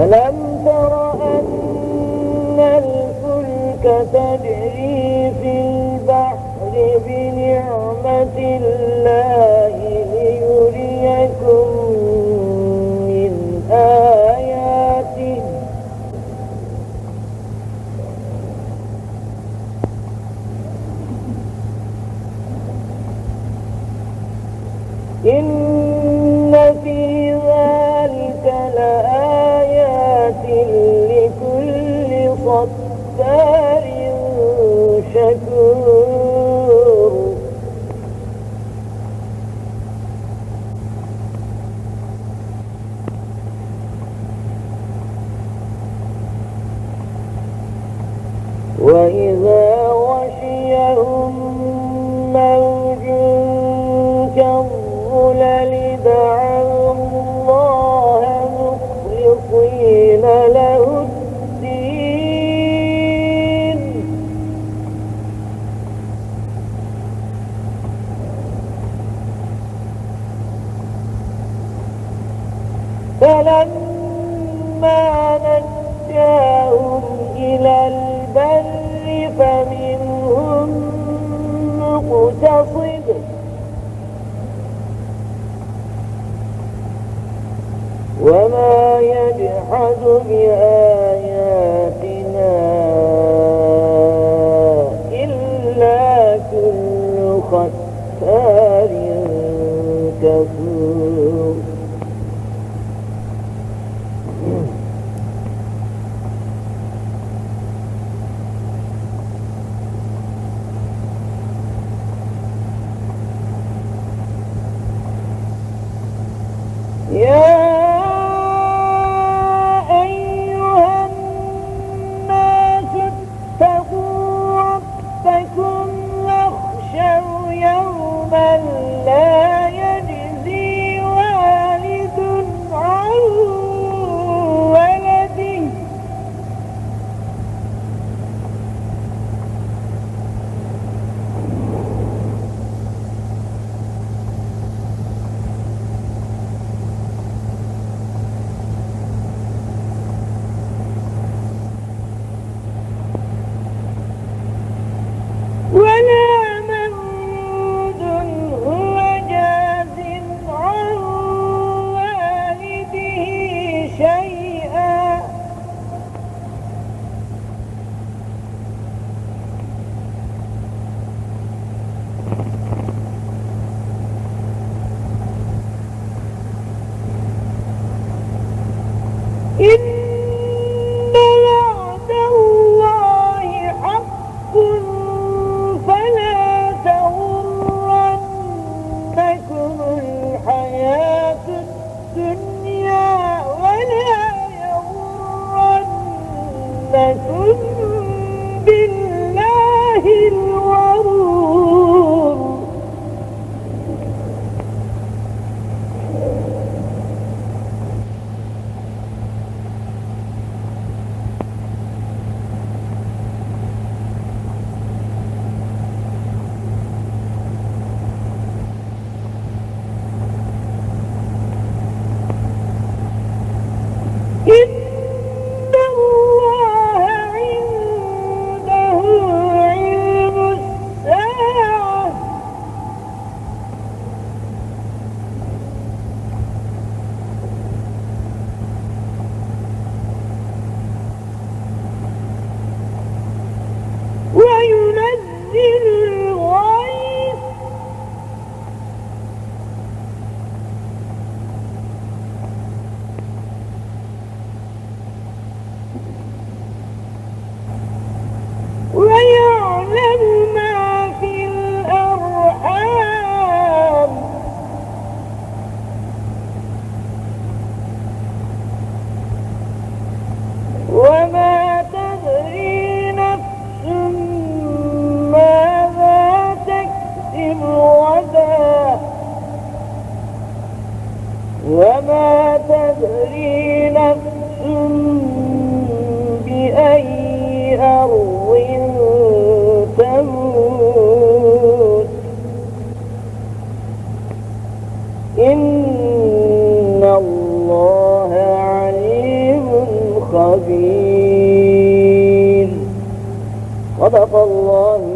ألم تر أن الفلك تجري في البحر بنعمة الله ليريكم من آياته إن وإذا غشيهم موج كالظلل دعوا الله مخلصين له الدين. فلما نجاهم إلى البر فمنهم مقتصد. وما يجحد بآياتنا إلا كل ختار كفور. إن وعد الله حق فلا الحياة الدنيا ولا بالله صدق الله